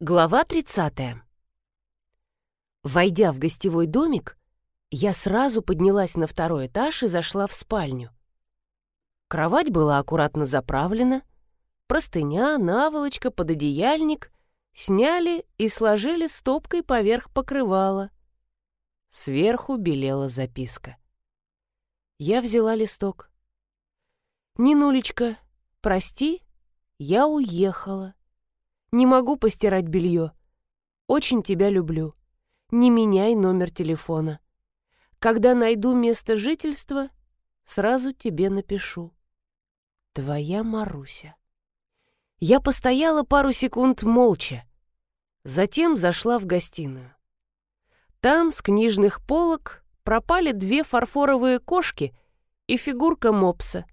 Глава 30. Войдя в гостевой домик, я сразу поднялась на второй этаж и зашла в спальню. Кровать была аккуратно заправлена, простыня, наволочка, пододеяльник сняли и сложили стопкой поверх покрывала. Сверху белела записка. Я взяла листок. «Нинулечка, прости, я уехала». Не могу постирать белье. Очень тебя люблю. Не меняй номер телефона. Когда найду место жительства, сразу тебе напишу. Твоя Маруся. Я постояла пару секунд молча. Затем зашла в гостиную. Там с книжных полок пропали две фарфоровые кошки и фигурка мопса.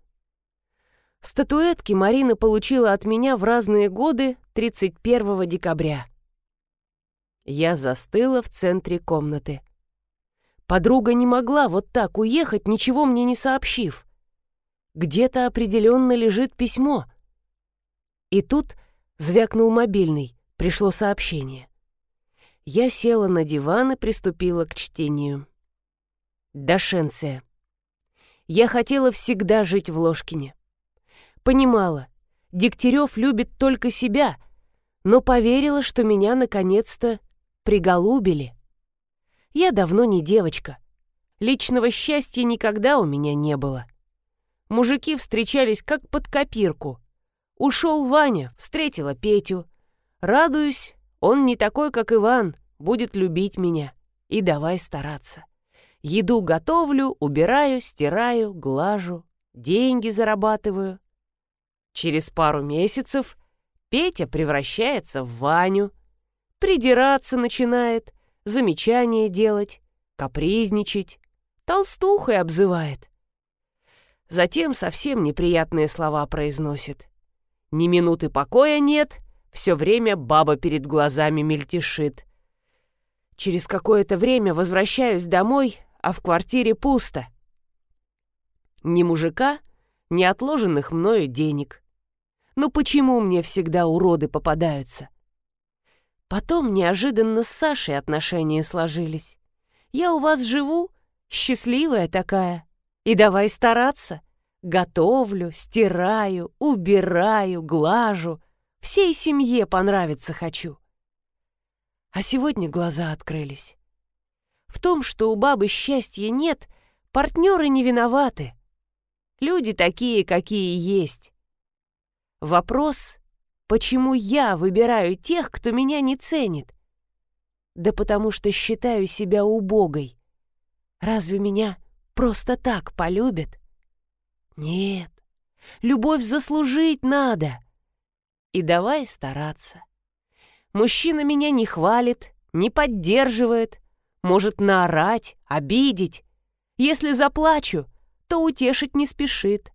Статуэтки Марина получила от меня в разные годы 31 декабря. Я застыла в центре комнаты. Подруга не могла вот так уехать, ничего мне не сообщив. Где-то определенно лежит письмо. И тут звякнул мобильный, пришло сообщение. Я села на диван и приступила к чтению. Дашенция. Я хотела всегда жить в Ложкине. Понимала, Дегтярев любит только себя, но поверила, что меня наконец-то приголубили. Я давно не девочка. Личного счастья никогда у меня не было. Мужики встречались как под копирку. Ушел Ваня, встретила Петю. Радуюсь, он не такой, как Иван, будет любить меня. И давай стараться. Еду готовлю, убираю, стираю, глажу, деньги зарабатываю. Через пару месяцев Петя превращается в Ваню, придираться начинает, замечания делать, капризничать, толстухой обзывает. Затем совсем неприятные слова произносит. Ни минуты покоя нет, все время баба перед глазами мельтешит. Через какое-то время возвращаюсь домой, а в квартире пусто. Ни мужика, ни отложенных мною денег. Ну почему мне всегда уроды попадаются? Потом неожиданно с Сашей отношения сложились. Я у вас живу, счастливая такая. И давай стараться. Готовлю, стираю, убираю, глажу. Всей семье понравиться хочу. А сегодня глаза открылись. В том, что у бабы счастья нет, партнеры не виноваты. Люди такие, какие есть. Вопрос, почему я выбираю тех, кто меня не ценит? Да потому что считаю себя убогой. Разве меня просто так полюбят? Нет, любовь заслужить надо. И давай стараться. Мужчина меня не хвалит, не поддерживает, может наорать, обидеть. Если заплачу, то утешить не спешит.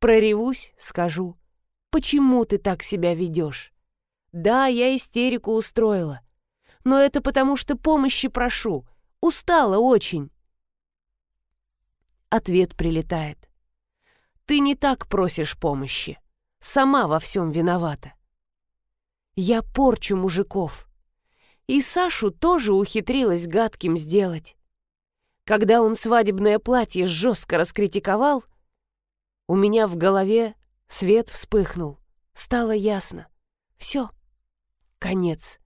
Проревусь, скажу — Почему ты так себя ведешь? Да, я истерику устроила. Но это потому, что помощи прошу. Устала очень. Ответ прилетает. Ты не так просишь помощи. Сама во всем виновата. Я порчу мужиков. И Сашу тоже ухитрилась гадким сделать. Когда он свадебное платье жестко раскритиковал, у меня в голове Свет вспыхнул. Стало ясно. Все. Конец.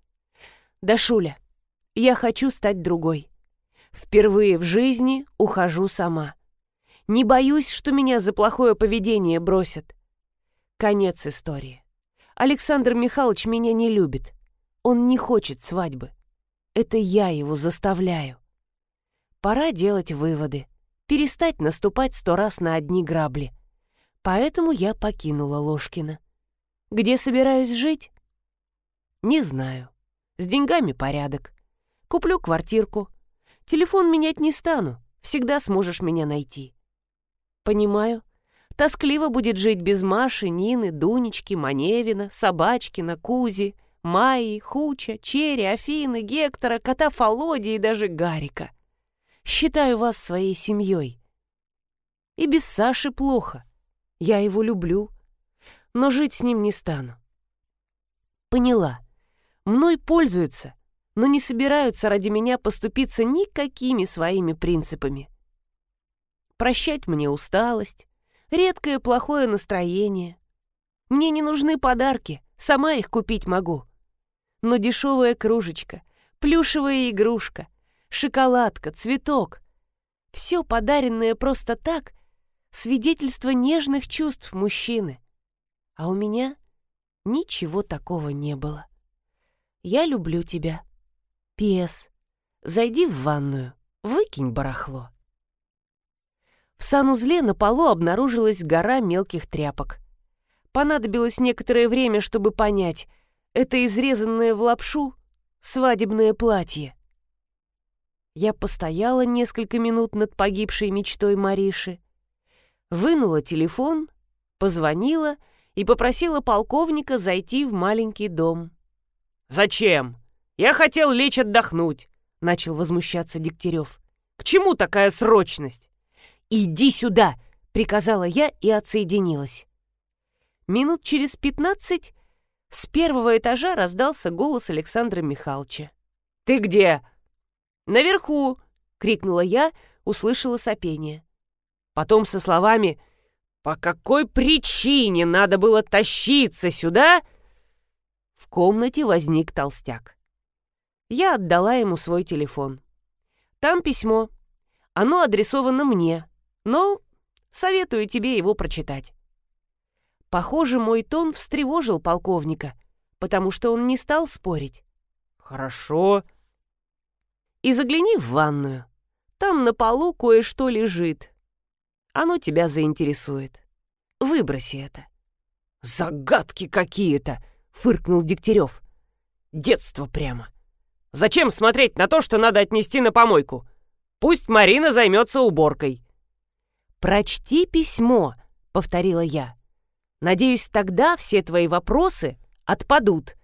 Дашуля, я хочу стать другой. Впервые в жизни ухожу сама. Не боюсь, что меня за плохое поведение бросят. Конец истории. Александр Михайлович меня не любит. Он не хочет свадьбы. Это я его заставляю. Пора делать выводы. Перестать наступать сто раз на одни грабли. Поэтому я покинула Ложкина. Где собираюсь жить? Не знаю. С деньгами порядок. Куплю квартирку. Телефон менять не стану. Всегда сможешь меня найти. Понимаю. Тоскливо будет жить без Маши, Нины, Дунечки, Маневина, Собачкина, Кузи, Майи, Хуча, Черри, Афины, Гектора, кота Фолоди и даже Гарика. Считаю вас своей семьей. И без Саши плохо. Я его люблю, но жить с ним не стану. Поняла. Мной пользуются, но не собираются ради меня поступиться никакими своими принципами. Прощать мне усталость, редкое плохое настроение. Мне не нужны подарки, сама их купить могу. Но дешевая кружечка, плюшевая игрушка, шоколадка, цветок — все подаренное просто так — свидетельство нежных чувств мужчины. А у меня ничего такого не было. Я люблю тебя. Пес, зайди в ванную, выкинь барахло. В санузле на полу обнаружилась гора мелких тряпок. Понадобилось некоторое время, чтобы понять, это изрезанное в лапшу свадебное платье. Я постояла несколько минут над погибшей мечтой Мариши, вынула телефон, позвонила и попросила полковника зайти в маленький дом. «Зачем? Я хотел лечь отдохнуть», — начал возмущаться Дегтярев. «К чему такая срочность?» «Иди сюда!» — приказала я и отсоединилась. Минут через пятнадцать с первого этажа раздался голос Александра Михайловича. «Ты где?» «Наверху!» — крикнула я, услышала сопение. Потом со словами «По какой причине надо было тащиться сюда?» В комнате возник толстяк. Я отдала ему свой телефон. Там письмо. Оно адресовано мне, но советую тебе его прочитать. Похоже, мой тон встревожил полковника, потому что он не стал спорить. «Хорошо». «И загляни в ванную. Там на полу кое-что лежит. Оно тебя заинтересует. Выброси это». «Загадки какие-то!» фыркнул Дегтярев. «Детство прямо. Зачем смотреть на то, что надо отнести на помойку? Пусть Марина займется уборкой». «Прочти письмо», — повторила я. «Надеюсь, тогда все твои вопросы отпадут».